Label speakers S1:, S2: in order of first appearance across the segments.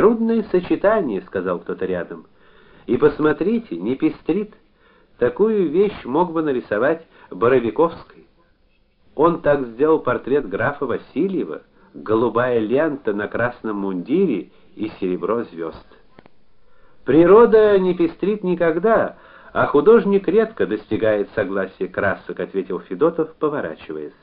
S1: Трудное сочетание, сказал кто-то рядом. И посмотрите, не пестрит. Такую вещь мог бы нарисовать Боровиковский. Он так сделал портрет графа Васильева, голубая лента на красном мундире и серебро звезд. Природа не пестрит никогда, а художник редко достигает согласия красок, ответил Федотов, поворачиваясь.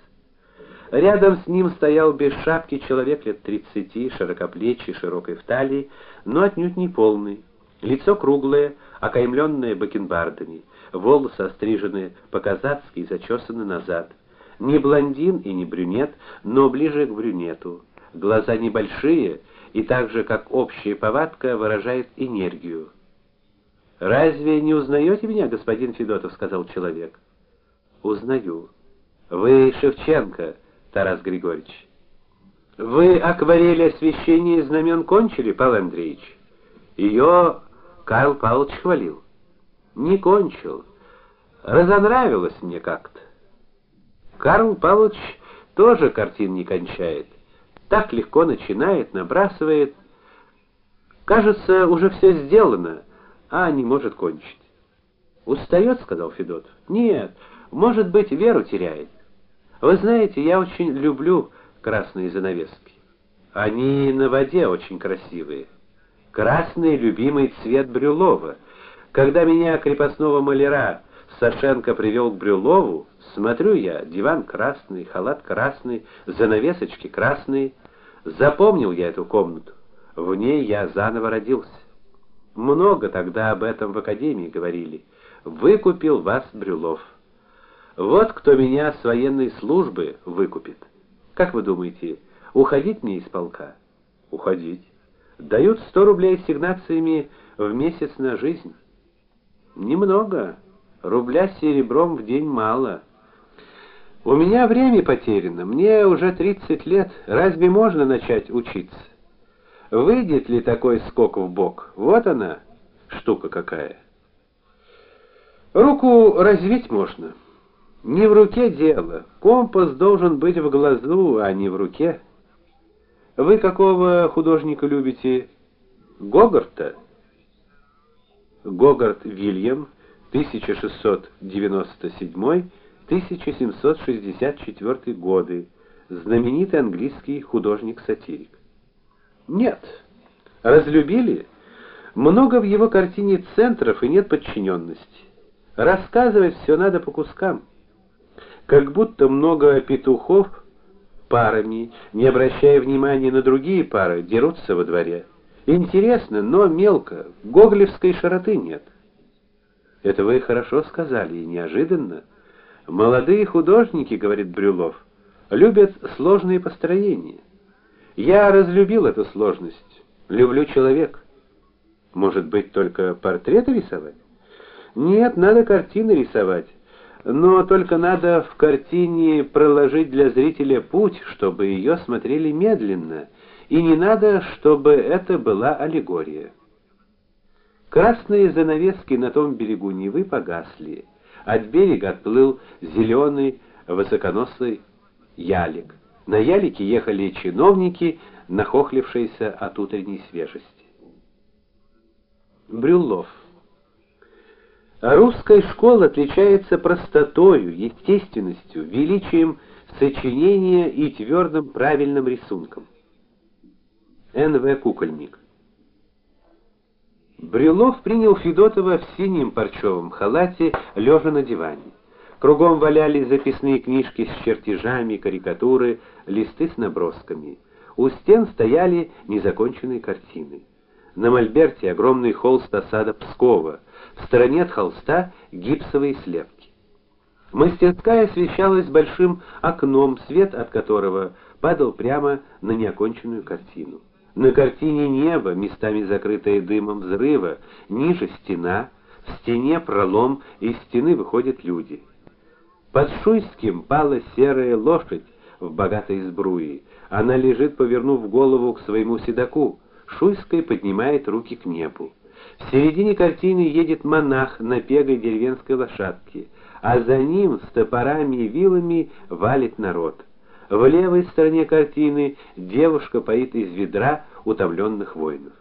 S1: Рядом с ним стоял без шапки человек лет тридцати, широкоплечий, широкой в талии, но отнюдь не полный. Лицо круглое, окаймленное бакенбардами, волосы острижены по-казацки и зачесаны назад. Не блондин и не брюнет, но ближе к брюнету. Глаза небольшие и так же, как общая повадка, выражает энергию. Разве не узнаете меня, господин Федотов, сказал человек. Узнаю. Вы Шевченко. Тарас Григорьевич. Вы акварель освещения знамен кончили, Павел Андреевич? Ее Карл Павлович хвалил. Не кончил. Разонравилось мне как-то. Карл Павлович тоже картин не кончает. Так легко начинает, набрасывает. Кажется, уже все сделано, а не может кончить. Устает, сказал Федотов. Нет, может быть, веру теряет. Вы знаете, я очень люблю красные занавески. Они на воде очень красивые. Красный любимый цвет Брюлова. Когда меня крепостного маляра Сашенко привел к Брюлову, смотрю я, диван красный, халат красный, занавесочки красные. Запомнил я эту комнату. В ней я заново родился. Много тогда об этом в академии говорили. Выкупил вас Брюлов. Вот кто меня с военной службы выкупит. Как вы думаете, уходить мне из полка? Уходить. Дают 100 рублей ассигнациями в месяц на жизнь. Немного. Рубля серебром в день мало. У меня время потеряно. Мне уже 30 лет. Разве можно начать учиться? Выйдет ли такой скок в бок? Вот она, штука какая. Руку развить можно. Не в руке дело. Компас должен быть в глазу, а не в руке. Вы какого художника любите? Гогарта? Гогарт Вильям 1697-1764 годы. Знаменитый английский художник-сатирик. Нет. Разлюбили? Много в его картине центров и нет подчиненности. Рассказывать все надо по кускам как будто много петухов парами, не обращая внимания на другие пары, дерутся во дворе. Интересно, но мелко, гоголевской широты нет. Это вы хорошо сказали и неожиданно. Молодые художники, говорит Брюлов, любят сложные построения. Я разлюбил эту сложность. Люблю человек. Может быть, только портреты рисовать? Нет, надо картины рисовать но только надо в картине проложить для зрителя путь, чтобы ее смотрели медленно, и не надо, чтобы это была аллегория. Красные занавески на том берегу Невы погасли. От берега отплыл зеленый высоконосый ялик. На ялике ехали чиновники, нахохлившиеся от утренней свежести. Брюллов а русская школа отличается простотою, естественностью, величием сочинения и твердым правильным рисунком. Н.В. Кукольник. Брюлов принял Федотова в синем парчевом халате, лежа на диване. Кругом валялись записные книжки с чертежами, карикатуры, листы с набросками. У стен стояли незаконченные картины. На мольберте огромный холст осада Пскова, в стороне от холста гипсовые слепки. Мастерская освещалась большим окном, свет от которого падал прямо на неоконченную картину. На картине небо, местами закрытое дымом взрыва, ниже стена, в стене пролом, из стены выходят люди. Под Шуйским пала серая лошадь в богатой сбруе. Она лежит, повернув голову к своему седоку. Шуйская поднимает руки к небу. В середине картины едет монах на пегой деревенской лошадке, а за ним с топорами и вилами валит народ. В левой стороне картины девушка поит из ведра утомленных воинов.